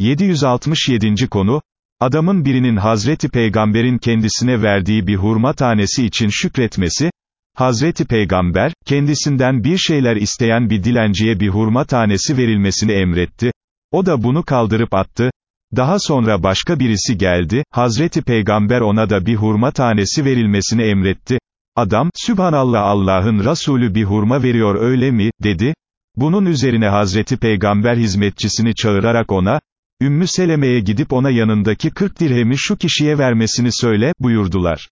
767. konu, adamın birinin Hazreti Peygamber'in kendisine verdiği bir hurma tanesi için şükretmesi, Hazreti Peygamber, kendisinden bir şeyler isteyen bir dilenciye bir hurma tanesi verilmesini emretti, o da bunu kaldırıp attı, daha sonra başka birisi geldi, Hazreti Peygamber ona da bir hurma tanesi verilmesini emretti, adam, Sübhanallah Allah'ın Resulü bir hurma veriyor öyle mi, dedi, bunun üzerine Hazreti Peygamber hizmetçisini çağırarak ona, Ümmü Seleme'ye gidip ona yanındaki 40 dirhemi şu kişiye vermesini söyle, buyurdular.